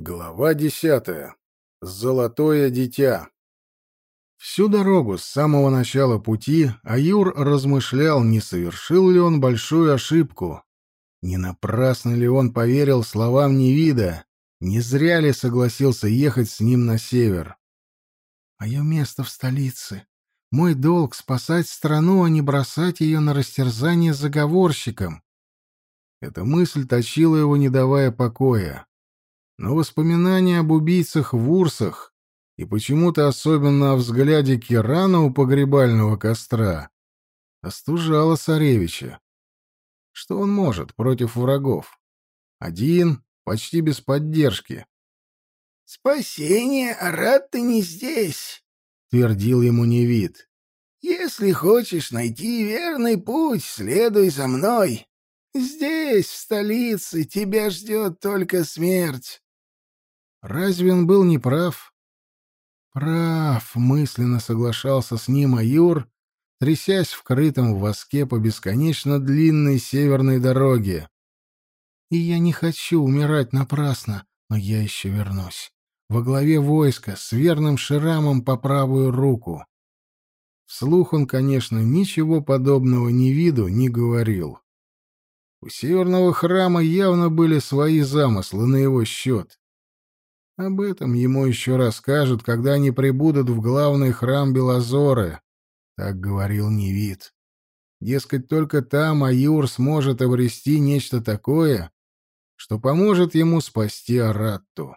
Глава десятая. Золотое дитя. Всю дорогу с самого начала пути Аюр размышлял, не совершил ли он большую ошибку. Не напрасно ли он поверил словам Невида, не зря ли согласился ехать с ним на север. «Мое место в столице. Мой долг — спасать страну, а не бросать ее на растерзание заговорщикам». Эта мысль точила его, не давая покоя но воспоминания об убийцах в Урсах и почему-то особенно о взгляде Кирана у погребального костра остужало царевича. Что он может против врагов? Один, почти без поддержки. «Спасение, Арат, ты не здесь», — твердил ему Невид. «Если хочешь найти верный путь, следуй за мной. Здесь, в столице, тебя ждет только смерть. Разве он был неправ? Прав, мысленно соглашался с ним Аюр, трясясь в крытом воске по бесконечно длинной северной дороге. И я не хочу умирать напрасно, но я еще вернусь. Во главе войска, с верным Ширамом по правую руку. Вслух он, конечно, ничего подобного ни виду не говорил. У северного храма явно были свои замыслы на его счет. Об этом ему еще расскажут, когда они прибудут в главный храм Белозоры, — так говорил Невид. Дескать, только там Аюр сможет обрести нечто такое, что поможет ему спасти Аратту.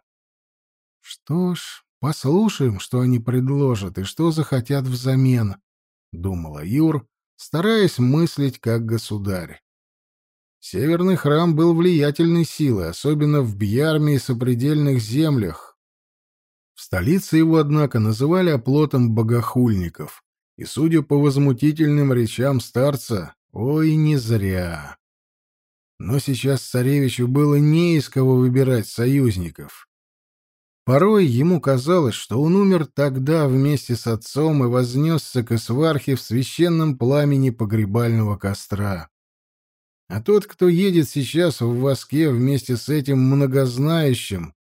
Что ж, послушаем, что они предложат и что захотят взамен, — думал Аюр, стараясь мыслить как государь. Северный храм был влиятельной силой, особенно в Бьярме и сопредельных землях. В столице его, однако, называли оплотом богохульников, и, судя по возмутительным речам старца, ой, не зря. Но сейчас царевичу было не из кого выбирать союзников. Порой ему казалось, что он умер тогда вместе с отцом и вознесся к Исвархе в священном пламени погребального костра. А тот, кто едет сейчас в воске вместе с этим многознающим,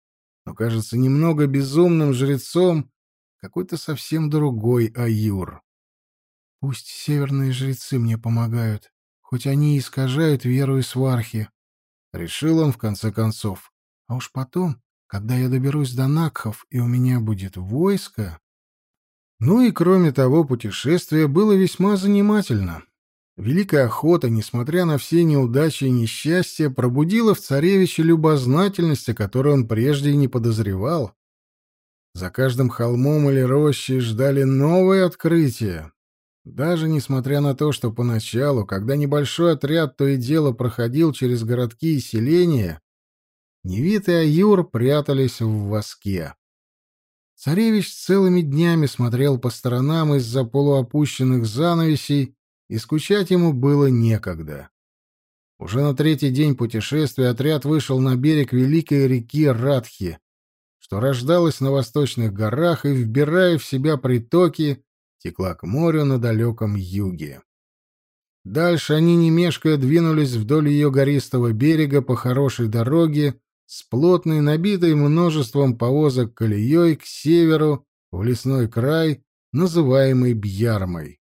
но, кажется, немного безумным жрецом, какой-то совсем другой Аюр. Пусть северные жрецы мне помогают, хоть они и искажают веру и свархи, — решил он в конце концов. А уж потом, когда я доберусь до Накхов и у меня будет войско... Ну и кроме того, путешествие было весьма занимательно. Великая охота, несмотря на все неудачи и несчастья, пробудила в царевиче любознательность, о которой он прежде не подозревал. За каждым холмом или рощей ждали новые открытия. Даже несмотря на то, что поначалу, когда небольшой отряд то и дело проходил через городки и селения, Невит и Аюр прятались в воске. Царевич целыми днями смотрел по сторонам из-за полуопущенных занавесей и скучать ему было некогда. Уже на третий день путешествия отряд вышел на берег великой реки Радхи, что рождалась на восточных горах и, вбирая в себя притоки, текла к морю на далеком юге. Дальше они, не мешкая, двинулись вдоль ее гористого берега по хорошей дороге с плотной, набитой множеством повозок колеей к северу, в лесной край, называемый Бьярмой.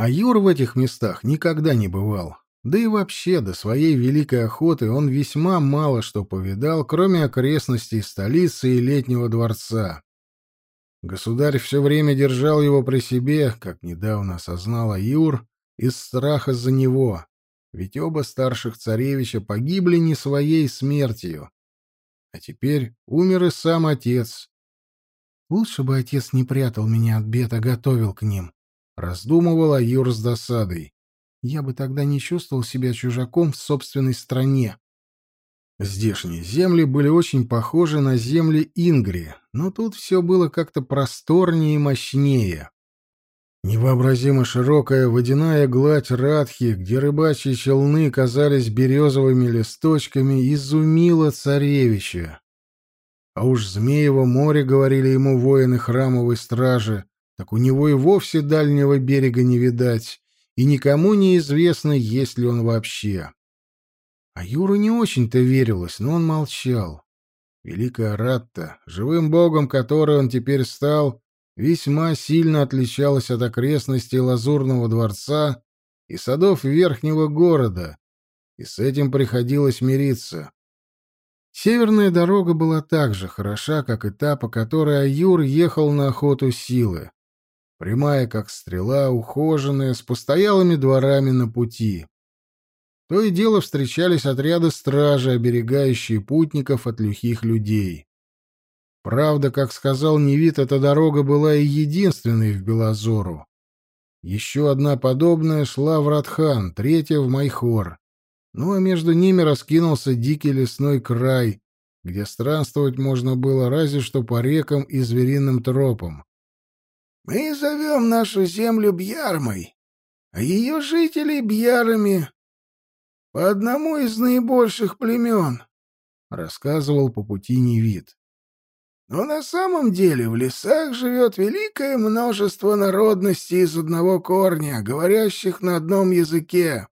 А Юр в этих местах никогда не бывал. Да и вообще, до своей великой охоты он весьма мало что повидал, кроме окрестностей столицы и летнего дворца. Государь все время держал его при себе, как недавно осознал Аюр, из страха за него, ведь оба старших царевича погибли не своей смертью. А теперь умер и сам отец. Лучше бы отец не прятал меня от бед, а готовил к ним. Раздумывала Юр с досадой. Я бы тогда не чувствовал себя чужаком в собственной стране. Здешние земли были очень похожи на земли Ингри, но тут все было как-то просторнее и мощнее. Невообразимо широкая водяная гладь Радхи, где рыбачьи челны казались березовыми листочками, изумила царевича. А уж Змеево море, говорили ему воины храмовой стражи, так у него и вовсе дальнего берега не видать, и никому не известно, есть ли он вообще. А Юру не очень-то верилось, но он молчал. Великая Ратта, живым богом которой он теперь стал, весьма сильно отличалась от окрестностей Лазурного дворца и садов Верхнего города, и с этим приходилось мириться. Северная дорога была так же хороша, как и та, по которой Аюр ехал на охоту силы. Прямая, как стрела, ухоженная, с постоялыми дворами на пути. То и дело встречались отряды стражи, оберегающие путников от лихих людей. Правда, как сказал Невит, эта дорога была и единственной в Белозору. Еще одна подобная шла в Радхан, третья в Майхор. Ну а между ними раскинулся дикий лесной край, где странствовать можно было разве что по рекам и звериным тропам. «Мы зовем нашу землю Бьярмой, а ее жителей Бьярами по одному из наибольших племен», — рассказывал по пути Невид. «Но на самом деле в лесах живет великое множество народностей из одного корня, говорящих на одном языке.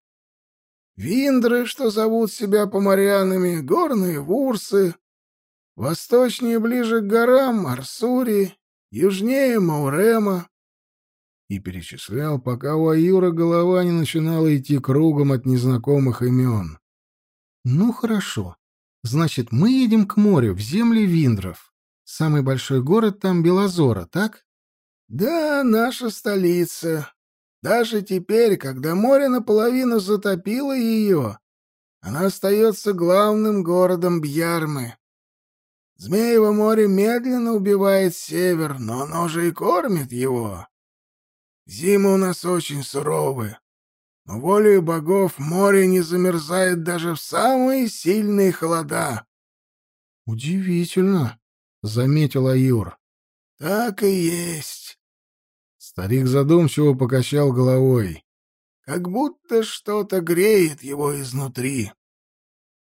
Виндры, что зовут себя поморянами, горные вурсы, восточнее ближе к горам Арсури, южнее Маурема. И перечислял, пока у Аюра голова не начинала идти кругом от незнакомых имен. «Ну, хорошо. Значит, мы едем к морю, в земли Виндров. Самый большой город там Белозора, так?» «Да, наша столица. Даже теперь, когда море наполовину затопило ее, она остается главным городом Бьярмы. Змеево море медленно убивает север, но оно же и кормит его. Зимы у нас очень суровы, но волею богов море не замерзает даже в самые сильные холода. — Удивительно, — заметил Аюр. — Так и есть. Старик задумчиво покачал головой. Как будто что-то греет его изнутри.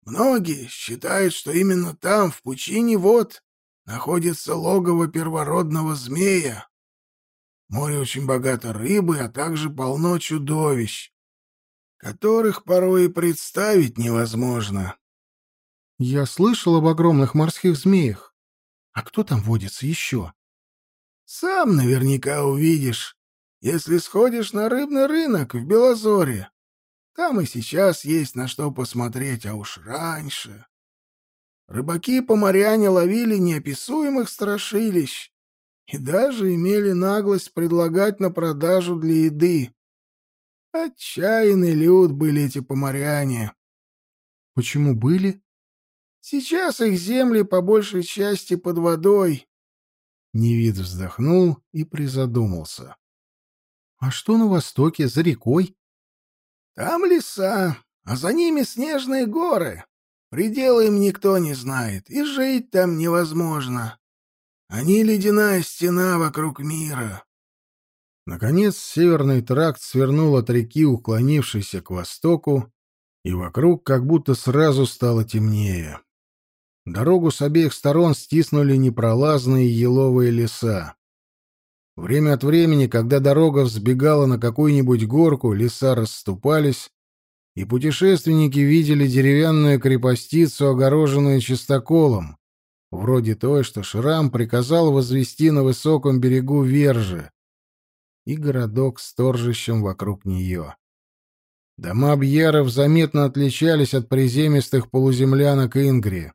Многие считают, что именно там, в пучине вод, находится логово первородного змея. Море очень богато рыбой, а также полно чудовищ, которых порой и представить невозможно. Я слышал об огромных морских змеях. А кто там водится еще? Сам наверняка увидишь, если сходишь на рыбный рынок в Белозоре. Там и сейчас есть на что посмотреть, а уж раньше. Рыбаки-поморяне ловили неописуемых страшилищ и даже имели наглость предлагать на продажу для еды. Отчаянный люд были эти поморяне. Почему были? Сейчас их земли по большей части под водой, Невид вздохнул и призадумался. — А что на востоке, за рекой? — Там леса, а за ними снежные горы. Предела им никто не знает, и жить там невозможно. Они ледяная стена вокруг мира. Наконец северный тракт свернул от реки, уклонившейся к востоку, и вокруг как будто сразу стало темнее. Дорогу с обеих сторон стиснули непролазные еловые леса. Время от времени, когда дорога взбегала на какую-нибудь горку, леса расступались, и путешественники видели деревянную крепостицу, огороженную чистоколом, вроде той, что Шрам приказал возвести на высоком берегу Вержи, и городок с торжищем вокруг нее. Дома Бьеров заметно отличались от приземистых полуземлянок Ингри.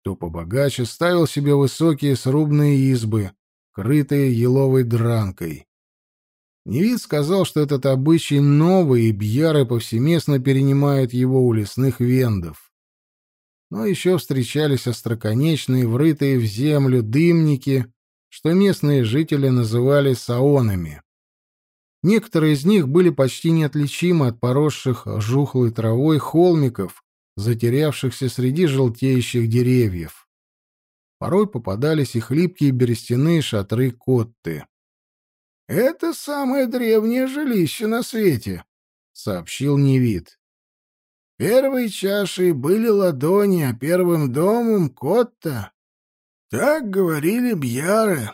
Кто побогаче ставил себе высокие срубные избы, крытые еловой дранкой. Невид сказал, что этот обычай новый, и бьяры повсеместно перенимают его у лесных вендов. Но еще встречались остроконечные, врытые в землю дымники, что местные жители называли саонами. Некоторые из них были почти неотличимы от поросших жухлой травой холмиков затерявшихся среди желтеющих деревьев. Порой попадались и хлипкие берестяные шатры Котты. «Это самое древнее жилище на свете», — сообщил Невид. «Первой чашей были ладони, а первым домом — Котта. Так говорили бьяры».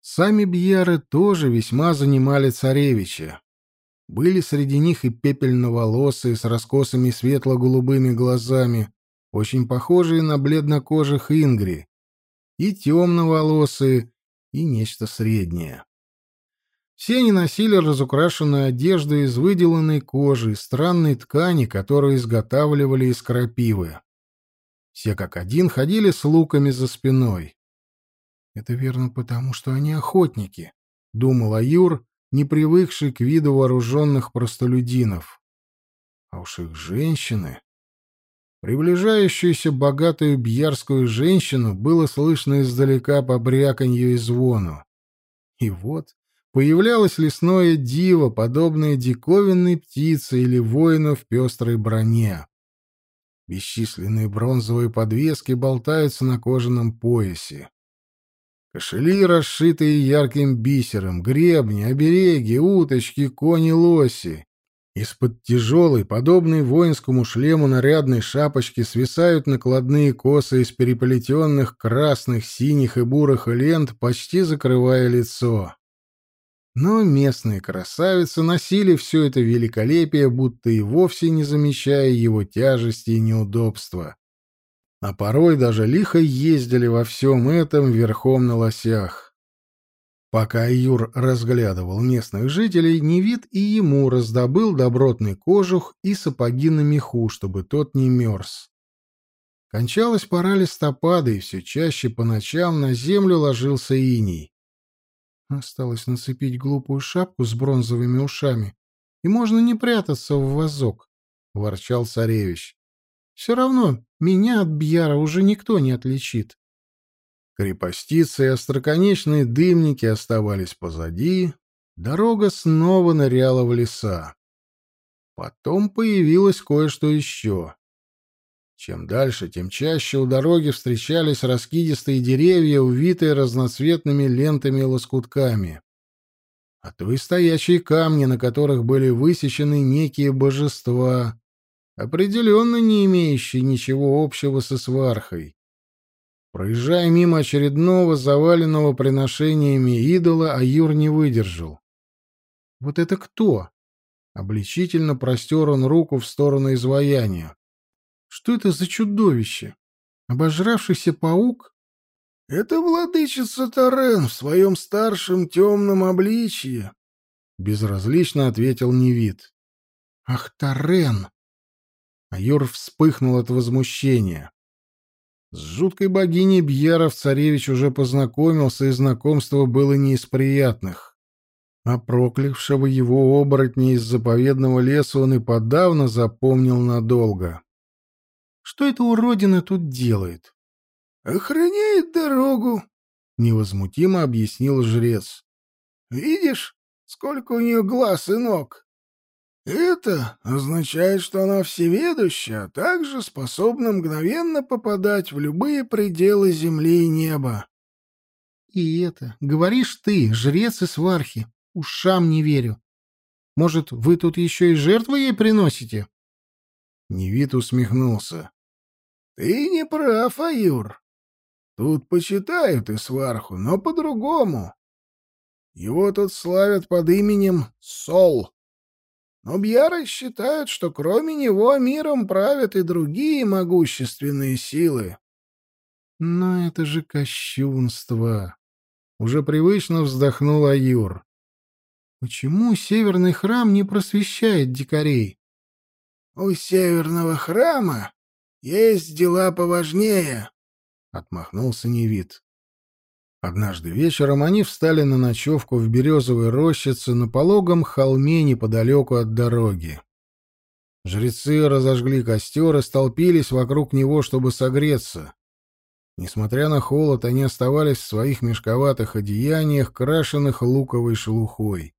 Сами бьяры тоже весьма занимали царевича. Были среди них и пепельноволосые с раскосыми светло-голубыми глазами, очень похожие на бледнокожих ингри, и темноволосые, и нечто среднее. Все они носили разукрашенную одежду из выделанной кожи, странной ткани, которую изготавливали из крапивы. Все как один ходили с луками за спиной. «Это верно потому, что они охотники», — думал Аюр, не привыкший к виду вооруженных простолюдинов. А уж их женщины... Приближающуюся богатую бьярскую женщину было слышно издалека по бряканью и звону. И вот появлялось лесное диво, подобное диковинной птице или воину в пестрой броне. Бесчисленные бронзовые подвески болтаются на кожаном поясе. Кошели, расшитые ярким бисером, гребни, обереги, уточки, кони, лоси. Из-под тяжелой, подобной воинскому шлему нарядной шапочки свисают накладные косы из переплетенных красных, синих и бурых лент, почти закрывая лицо. Но местные красавицы носили все это великолепие, будто и вовсе не замечая его тяжести и неудобства а порой даже лихо ездили во всем этом верхом на лосях. Пока Юр разглядывал местных жителей, Невид и ему раздобыл добротный кожух и сапоги на меху, чтобы тот не мерз. Кончалась пора листопада, и все чаще по ночам на землю ложился иней. Осталось нацепить глупую шапку с бронзовыми ушами, и можно не прятаться в вазок, — ворчал царевич. Все равно меня от Бьяра уже никто не отличит. Крепостицы и остроконечные дымники оставались позади, дорога снова ныряла в леса. Потом появилось кое-что еще. Чем дальше, тем чаще у дороги встречались раскидистые деревья, увитые разноцветными лентами и лоскутками. А то и стоячие камни, на которых были высечены некие божества, определенно не имеющий ничего общего со свархой. Проезжая мимо очередного заваленного приношениями идола, Аюр не выдержал. «Вот это кто?» Обличительно простер он руку в сторону изваяния. «Что это за чудовище? Обожравшийся паук?» «Это владычица Тарен в своем старшем темном обличье», — безразлично ответил Невид. «Ах, Тарен!» а Юр вспыхнул от возмущения. С жуткой богиней Бьяров царевич уже познакомился, и знакомство было не из приятных. А проклявшего его оборотня из заповедного леса он и подавно запомнил надолго. «Что эта уродина тут делает?» «Охраняет дорогу», — невозмутимо объяснил жрец. «Видишь, сколько у нее глаз и ног? Это означает, что она всеведущая, а также способна мгновенно попадать в любые пределы земли и неба. И это, говоришь ты, жрец и свархи, ушам не верю. Может, вы тут еще и жертвы ей приносите? Невит усмехнулся. Ты не прав, Аюр. Тут почитают и сварху, но по-другому. Его тут славят под именем Сол. Но Бьяры считают, что кроме него миром правят и другие могущественные силы. Но это же кощунство. Уже привычно вздохнул Аюр. Почему северный храм не просвещает дикарей? У северного храма есть дела поважнее, отмахнулся Невид. Однажды вечером они встали на ночевку в березовой рощице на пологом холме неподалеку от дороги. Жрецы разожгли костер и столпились вокруг него, чтобы согреться. Несмотря на холод, они оставались в своих мешковатых одеяниях, крашенных луковой шелухой.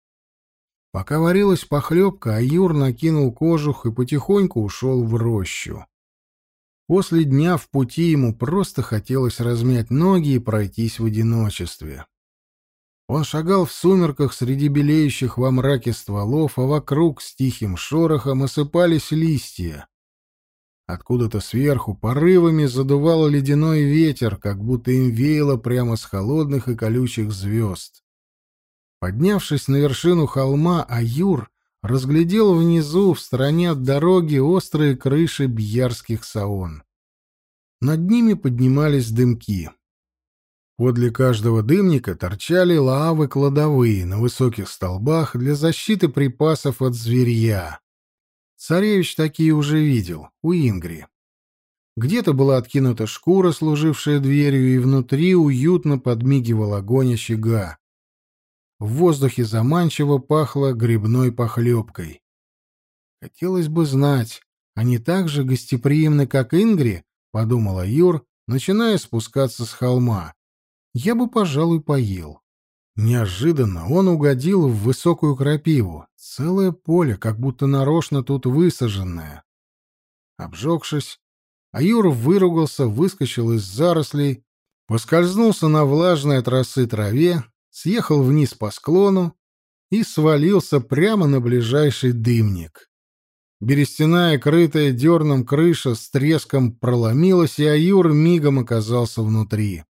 Пока варилась похлебка, Аюр накинул кожух и потихоньку ушел в рощу. После дня в пути ему просто хотелось размять ноги и пройтись в одиночестве. Он шагал в сумерках среди белеющих во мраке стволов, а вокруг с тихим шорохом осыпались листья. Откуда-то сверху порывами задувал ледяной ветер, как будто им веяло прямо с холодных и колючих звезд. Поднявшись на вершину холма, Аюр разглядел внизу, в стороне от дороги, острые крыши бьярских саон. Над ними поднимались дымки. Подле каждого дымника торчали лавы кладовые на высоких столбах для защиты припасов от зверья. Царевич такие уже видел, у Ингри. Где-то была откинута шкура, служившая дверью, и внутри уютно подмигивал огонь очага. В воздухе заманчиво пахло грибной похлебкой. Хотелось бы знать, они так же гостеприимны, как Ингри, — подумала Юр, начиная спускаться с холма я бы, пожалуй, поел. Неожиданно он угодил в высокую крапиву. Целое поле, как будто нарочно тут высаженное. Обжегшись, Аюр выругался, выскочил из зарослей, поскользнулся на влажной от росы траве, съехал вниз по склону и свалился прямо на ближайший дымник. Берестяная, крытая дерном крыша с треском проломилась, и Аюр мигом оказался внутри.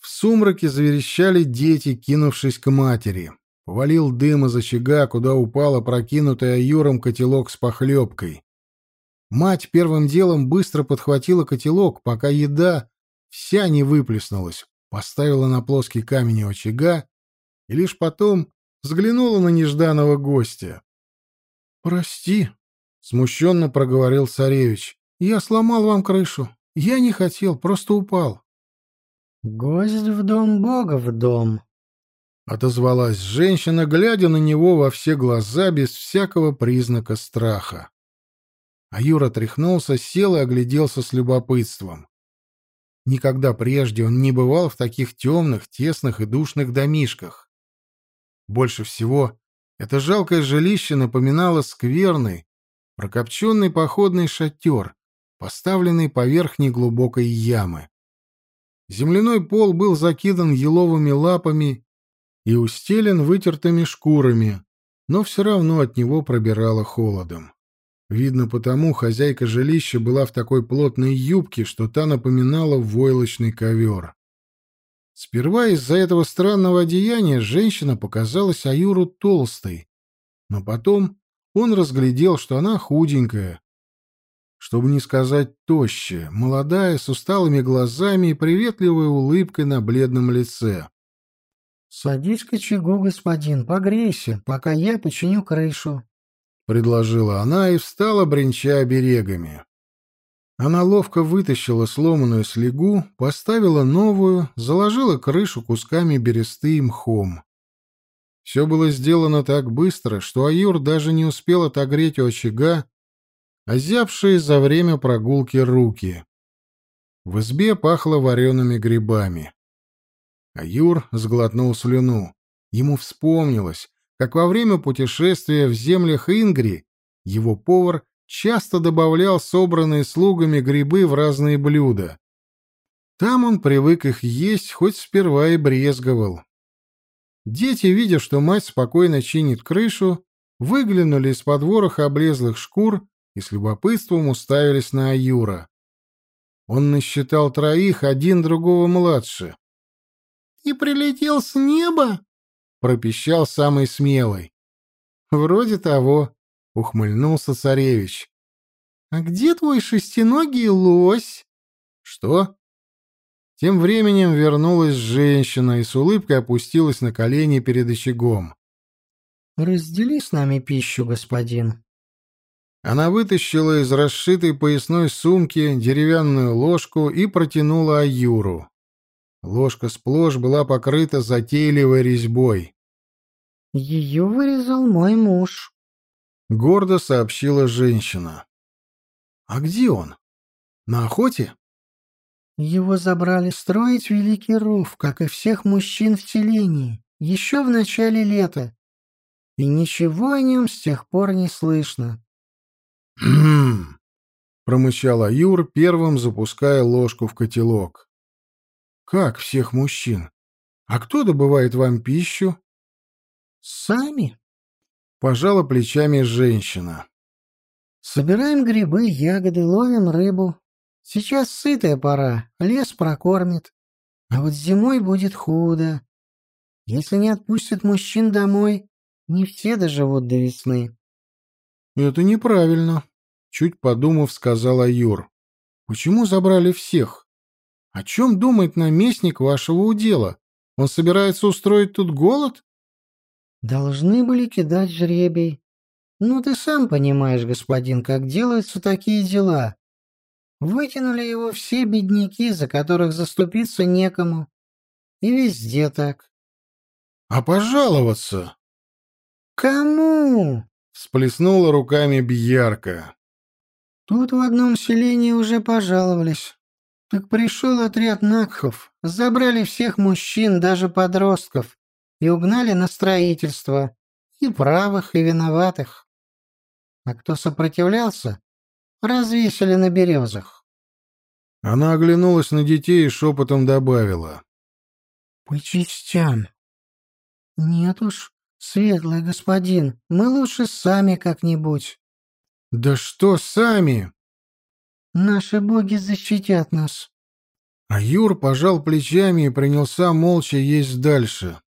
В сумраке заверещали дети, кинувшись к матери. Повалил дым из очага, куда упала прокинутая Юром котелок с похлебкой. Мать первым делом быстро подхватила котелок, пока еда вся не выплеснулась, поставила на плоский камень у очага и лишь потом взглянула на нежданного гостя. «Прости», — смущенно проговорил царевич, — «я сломал вам крышу. Я не хотел, просто упал». «Гость в дом, Бога в дом», — отозвалась женщина, глядя на него во все глаза без всякого признака страха. А Юра тряхнулся, сел и огляделся с любопытством. Никогда прежде он не бывал в таких темных, тесных и душных домишках. Больше всего это жалкое жилище напоминало скверный, прокопченный походный шатер, поставленный поверх неглубокой ямы. Земляной пол был закидан еловыми лапами и устелен вытертыми шкурами, но все равно от него пробирало холодом. Видно потому, хозяйка жилища была в такой плотной юбке, что та напоминала войлочный ковер. Сперва из-за этого странного одеяния женщина показалась Аюру толстой, но потом он разглядел, что она худенькая, чтобы не сказать тощая, молодая, с усталыми глазами и приветливой улыбкой на бледном лице. — Садись к очагу, господин, погрейся, пока я починю крышу, — предложила она и встала, бренча оберегами. Она ловко вытащила сломанную слегу, поставила новую, заложила крышу кусками бересты и мхом. Все было сделано так быстро, что Аюр даже не успел отогреть у очага озябшие за время прогулки руки. В избе пахло вареными грибами. А Юр сглотнул слюну. Ему вспомнилось, как во время путешествия в землях Ингри его повар часто добавлял собранные слугами грибы в разные блюда. Там он привык их есть, хоть сперва и брезговал. Дети, видя, что мать спокойно чинит крышу, выглянули из-под вороха облезлых шкур и с любопытством уставились на Аюра. Он насчитал троих, один другого младше. — И прилетел с неба? — пропищал самый смелый. — Вроде того, — ухмыльнулся царевич. — А где твой шестиногий лось? — Что? Тем временем вернулась женщина и с улыбкой опустилась на колени перед очагом. — Раздели с нами пищу, господин. Она вытащила из расшитой поясной сумки деревянную ложку и протянула Аюру. Ложка сплошь была покрыта затейливой резьбой. «Ее вырезал мой муж», — гордо сообщила женщина. «А где он? На охоте?» «Его забрали строить Великий Ров, как и всех мужчин в селении, еще в начале лета. И ничего о нем с тех пор не слышно. «Хм!» — промычал Аюр, первым запуская ложку в котелок. «Как всех мужчин? А кто добывает вам пищу?» «Сами», — пожала плечами женщина. «Собираем грибы, ягоды, ловим рыбу. Сейчас сытая пора, лес прокормит. А вот зимой будет худо. Если не отпустят мужчин домой, не все доживут до весны». «Это неправильно», — чуть подумав, сказала Юр. Почему забрали всех? О чем думает наместник вашего удела? Он собирается устроить тут голод? Должны были кидать жребий. Ну, ты сам понимаешь, господин, как делаются такие дела. Вытянули его все бедняки, за которых заступиться некому. И везде так. А пожаловаться? Кому? Всплеснула руками Бьярка. Тут в одном селении уже пожаловались. Так пришел отряд Накхов, забрали всех мужчин, даже подростков, и угнали на строительство, и правых, и виноватых. А кто сопротивлялся, развесили на березах. Она оглянулась на детей и шепотом добавила. — По частям. — Нет уж, светлый господин, мы лучше сами как-нибудь. — Да что сами? Наши боги защитят нас. А Юр пожал плечами и принялся молча есть дальше.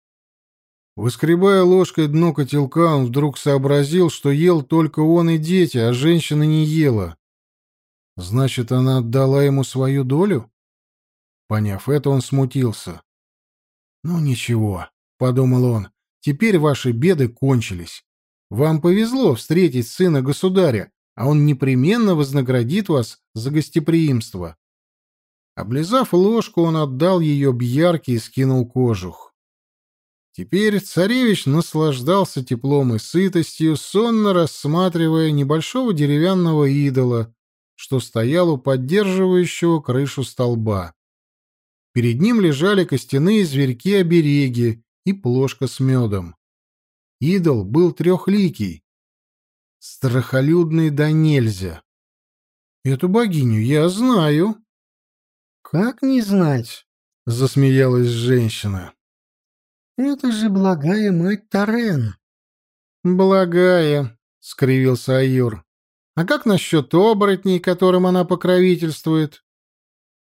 Выскребая ложкой дно котелка, он вдруг сообразил, что ел только он и дети, а женщина не ела. Значит, она отдала ему свою долю? Поняв это, он смутился. «Ну ничего», — подумал он, — «теперь ваши беды кончились. Вам повезло встретить сына государя, а он непременно вознаградит вас за гостеприимство. Облизав ложку, он отдал ее Бьярке и скинул кожух. Теперь царевич наслаждался теплом и сытостью, сонно рассматривая небольшого деревянного идола, что стоял у поддерживающего крышу столба. Перед ним лежали костяные зверьки-обереги и плошка с медом. Идол был трехликий, страхолюдный да нельзя. Эту богиню я знаю. Как не знать? Засмеялась женщина. Это же благая мать Тарен. Благая, скривился Аюр. А как насчет оборотней, которым она покровительствует?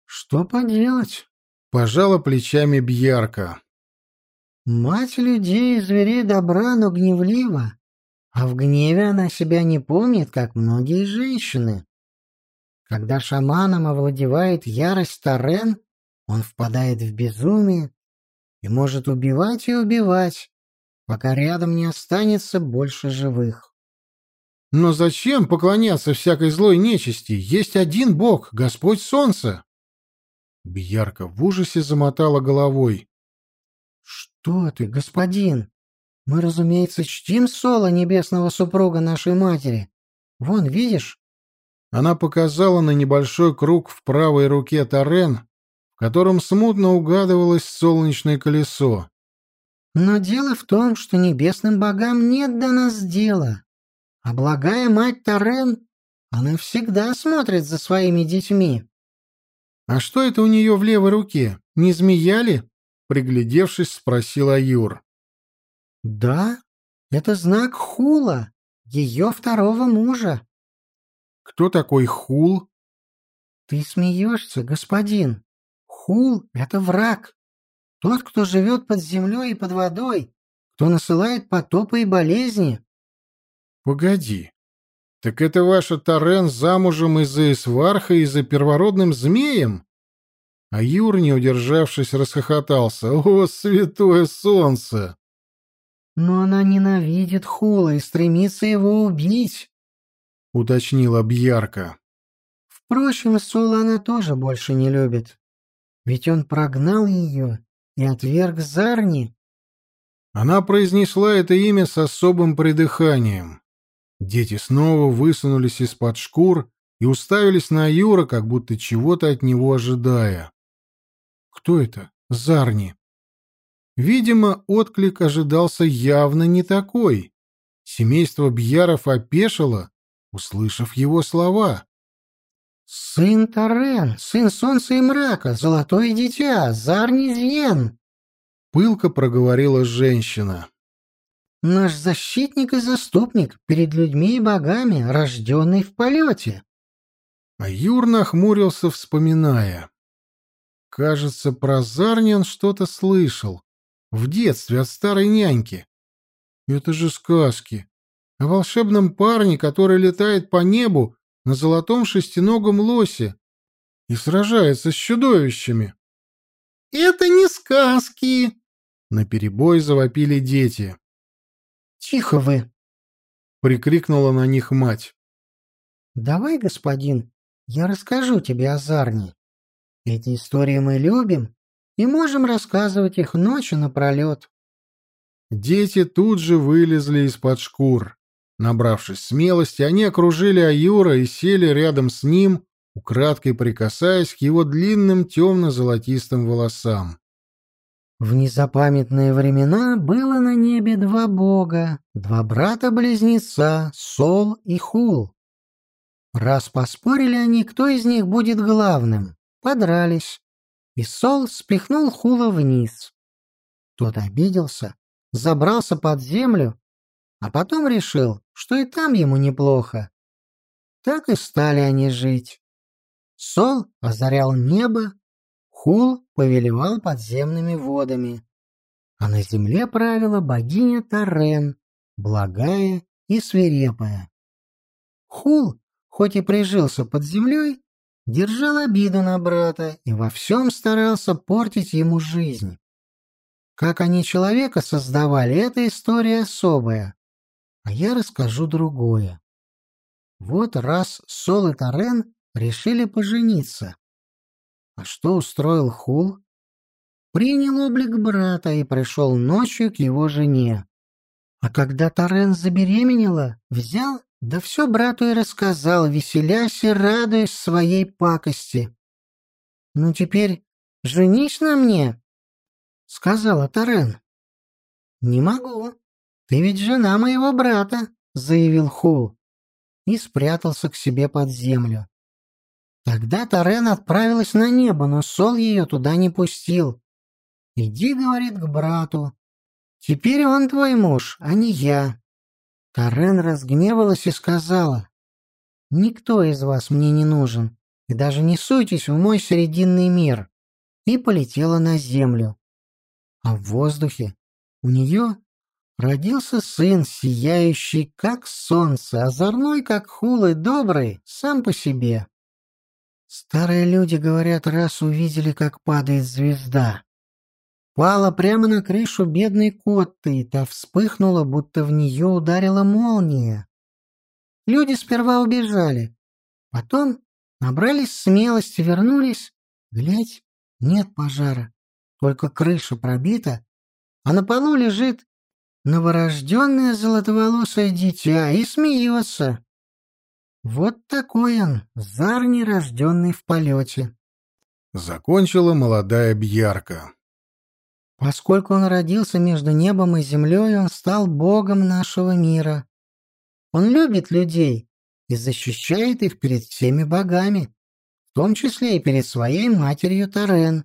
Что поделать? Пожала плечами Бьярка. Мать людей и зверей добра, но гневлива. А в гневе она себя не помнит, как многие женщины. Когда шаманом овладевает ярость Тарен, он впадает в безумие и может убивать и убивать, пока рядом не останется больше живых. Но зачем поклоняться всякой злой нечисти? Есть один бог, Господь Солнце. Бьярка в ужасе замотала головой. — Что ты, господин? Мы, разумеется, чтим Соло, небесного супруга нашей матери. Вон, видишь? Она показала на небольшой круг в правой руке Тарен, котором смутно угадывалось солнечное колесо. Но дело в том, что небесным богам нет до нас дела. А благая мать Тарен, она всегда смотрит за своими детьми. — А что это у нее в левой руке? Не змея ли? — приглядевшись, спросил Аюр. Да, это знак Хула, ее второго мужа. Кто такой Хул? Ты смеешься, господин. Хул — это враг. Тот, кто живет под землей и под водой, кто насылает потопы и болезни. Погоди. Так это ваша Тарен замужем из-за Исварха и за первородным змеем? А Юр, не удержавшись, расхохотался. О, святое солнце! Но она ненавидит Хула и стремится его убить, — уточнила Бьярка. Впрочем, Сула она тоже больше не любит. Ведь он прогнал ее и отверг Зарни. Она произнесла это имя с особым придыханием. Дети снова высунулись из-под шкур и уставились на Юра, как будто чего-то от него ожидая. «Кто это? Зарни?» Видимо, отклик ожидался явно не такой. Семейство Бьяров опешило, услышав его слова. «Сын Тарен, сын солнца и мрака, золотое дитя, Зарнизьен!» Пылко проговорила женщина. «Наш защитник и заступник перед людьми и богами, рожденный в полете!» А Юр нахмурился, вспоминая. Кажется, про Зарни он что-то слышал. В детстве от старой няньки. Это же сказки. О волшебном парне, который летает по небу на золотом шестиногом лосе и сражается с чудовищами. «Это не сказки!» — наперебой завопили дети. «Тихо вы!» — прикрикнула на них мать. «Давай, господин, я расскажу тебе о Зарне. Эти истории мы любим и можем рассказывать их ночью напролет». Дети тут же вылезли из-под шкур. Набравшись смелости, они окружили Аюра и сели рядом с ним, украдкой прикасаясь к его длинным темно-золотистым волосам. В незапамятные времена было на небе два бога, два брата-близнеца, Сол и Хул. Раз поспорили они, кто из них будет главным, подрались, и Сол спихнул Хула вниз. Тот обиделся, забрался под землю, а потом решил, что и там ему неплохо. Так и стали они жить. Сол озарял небо, Хул повелевал подземными водами, а на земле правила богиня Тарен, благая и свирепая. Хул, хоть и прижился под землей, держал обиду на брата и во всем старался портить ему жизнь. Как они человека создавали, эта история особая, а я расскажу другое. Вот раз Сол и Тарен решили пожениться, а что устроил Хул? Принял облик брата и пришел ночью к его жене. А когда Торрен забеременела, взял, да все брату и рассказал, веселясь и радуясь своей пакости. «Ну теперь женись на мне», — сказала Торрен. «Не могу. Ты ведь жена моего брата», — заявил Хул и спрятался к себе под землю. Тогда Тарен отправилась на небо, но Сол ее туда не пустил. «Иди, — говорит, — к брату. Теперь он твой муж, а не я». Тарен разгневалась и сказала, «Никто из вас мне не нужен, и даже не суйтесь в мой срединный мир», и полетела на землю. А в воздухе у нее родился сын, сияющий, как солнце, озорной, как хул добрый, сам по себе. Старые люди говорят, раз увидели, как падает звезда. Пала прямо на крышу бедной Котты, и та вспыхнула, будто в нее ударила молния. Люди сперва убежали, потом набрались смелости, вернулись. Глядь, нет пожара, только крыша пробита, а на полу лежит новорожденное золотоволосое дитя и смеется. Вот такой он, зар нерожденный в полете. Закончила молодая Бьярка. Поскольку он родился между небом и землей, он стал богом нашего мира. Он любит людей и защищает их перед всеми богами, в том числе и перед своей матерью Тарен.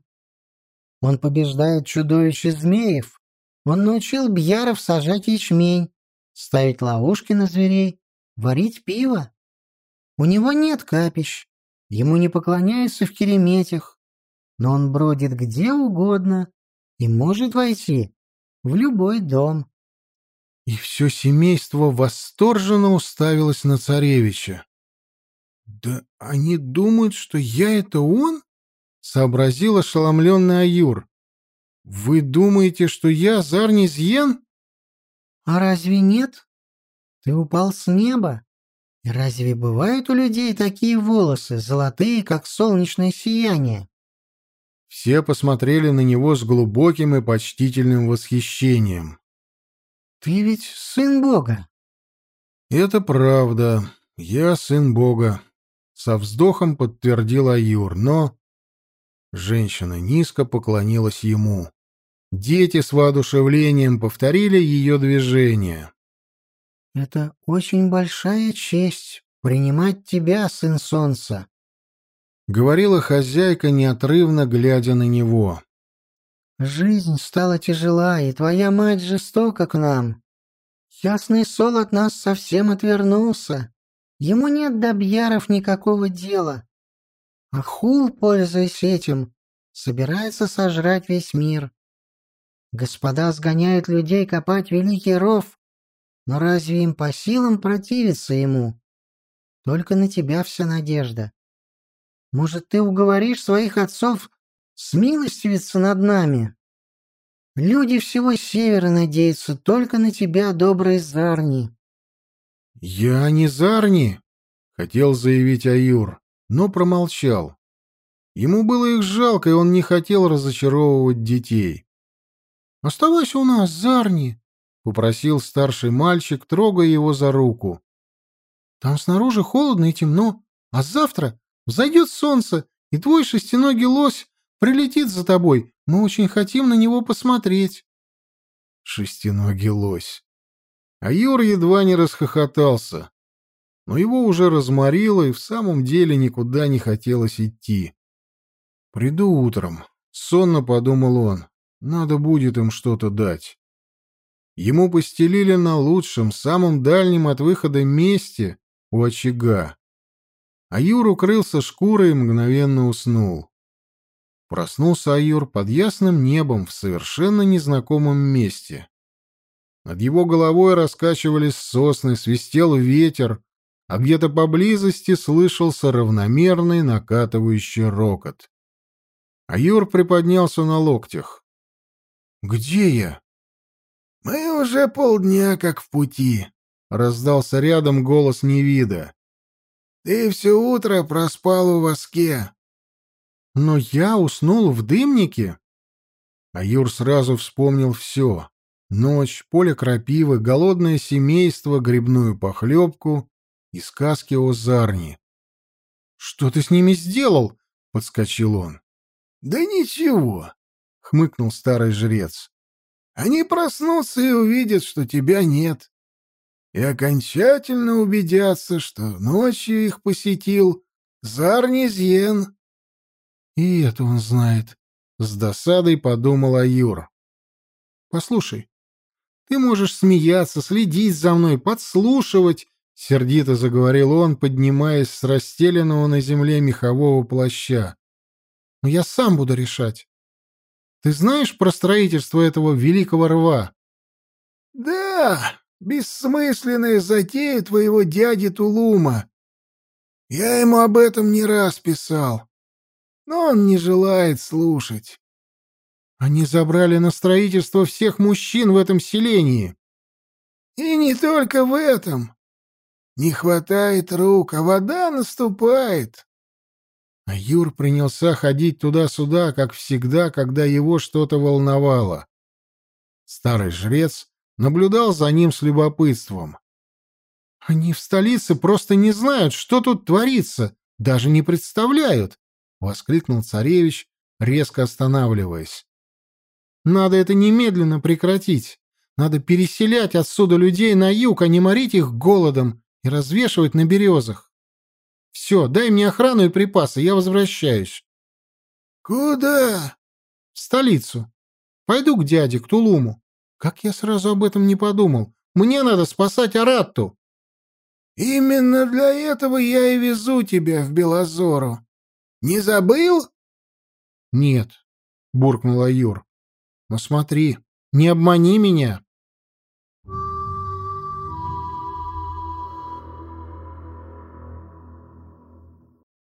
Он побеждает чудовищ и змеев. Он научил бьяров сажать ячмень, ставить ловушки на зверей, варить пиво. У него нет капищ, ему не поклоняются в кереметях, но он бродит где угодно и может войти в любой дом. И все семейство восторженно уставилось на царевича. «Да они думают, что я — это он?» — сообразил ошеломленный Аюр. «Вы думаете, что я Зарнизьен?» «А разве нет? Ты упал с неба, и разве бывают у людей такие волосы, золотые, как солнечное сияние? Все посмотрели на него с глубоким и почтительным восхищением. «Ты ведь сын Бога!» «Это правда. Я сын Бога», — со вздохом подтвердил Аюр, но... Женщина низко поклонилась ему. Дети с воодушевлением повторили ее движение. Это очень большая честь принимать тебя, сын солнца, — говорила хозяйка, неотрывно глядя на него. «Жизнь стала тяжела, и твоя мать жестока к нам. Ясный сол от нас совсем отвернулся. Ему нет до бьяров никакого дела. А Хул, пользуясь этим, собирается сожрать весь мир. Господа сгоняют людей копать великий ров, но разве им по силам противиться ему? Только на тебя вся надежда. Может, ты уговоришь своих отцов смилостивиться над нами? Люди всего севера надеются только на тебя, добрый Зарни. «Я не Зарни», — хотел заявить Аюр, но промолчал. Ему было их жалко, и он не хотел разочаровывать детей. «Оставайся у нас, Зарни», — попросил старший мальчик, трогая его за руку. «Там снаружи холодно и темно, а завтра взойдет солнце, и твой шестиногий лось прилетит за тобой. Мы очень хотим на него посмотреть». Шестиногий лось. А Юр едва не расхохотался. Но его уже разморило, и в самом деле никуда не хотелось идти. «Приду утром», — сонно подумал он. «Надо будет им что-то дать». Ему постелили на лучшем, самом дальнем от выхода месте у очага. А Юр укрылся шкурой и мгновенно уснул. Проснулся Аюр под ясным небом в совершенно незнакомом месте. Над его головой раскачивались сосны, свистел ветер, а где-то поблизости слышался равномерный накатывающий рокот. Аюр приподнялся на локтях. «Где я?» «Мы уже полдня как в пути», — раздался рядом голос Невида. «Ты все утро проспал у воске». «Но я уснул в дымнике?» Аюр сразу вспомнил все. Ночь, поле крапивы, голодное семейство, грибную похлебку и сказки о Зарне. «Что ты с ними сделал?» — подскочил он. «Да ничего», — хмыкнул старый жрец. «Они проснутся и увидят, что тебя нет. И окончательно убедятся, что ночью их посетил Зарнизьен». «И это он знает», — с досадой подумал Аюр. «Послушай, ты можешь смеяться, следить за мной, подслушивать, — сердито заговорил он, поднимаясь с расстеленного на земле мехового плаща. Но я сам буду решать. Ты знаешь про строительство этого великого рва? — Да, бессмысленная затея твоего дяди Тулума. Я ему об этом не раз писал, но он не желает слушать. Они забрали на строительство всех мужчин в этом селении. И не только в этом. Не хватает рук, а вода наступает. А Юр принялся ходить туда-сюда, как всегда, когда его что-то волновало. Старый жрец наблюдал за ним с любопытством. «Они в столице просто не знают, что тут творится, даже не представляют!» — воскликнул царевич, резко останавливаясь. Надо это немедленно прекратить. Надо переселять отсюда людей на юг, а не морить их голодом и развешивать на березах. Все, дай мне охрану и припасы, я возвращаюсь. Куда? В столицу. Пойду к дяде, к Тулуму. Как я сразу об этом не подумал. Мне надо спасать Аратту. Именно для этого я и везу тебя в Белозору. Не забыл? Нет, буркнула Юр. Но смотри, не обмани меня.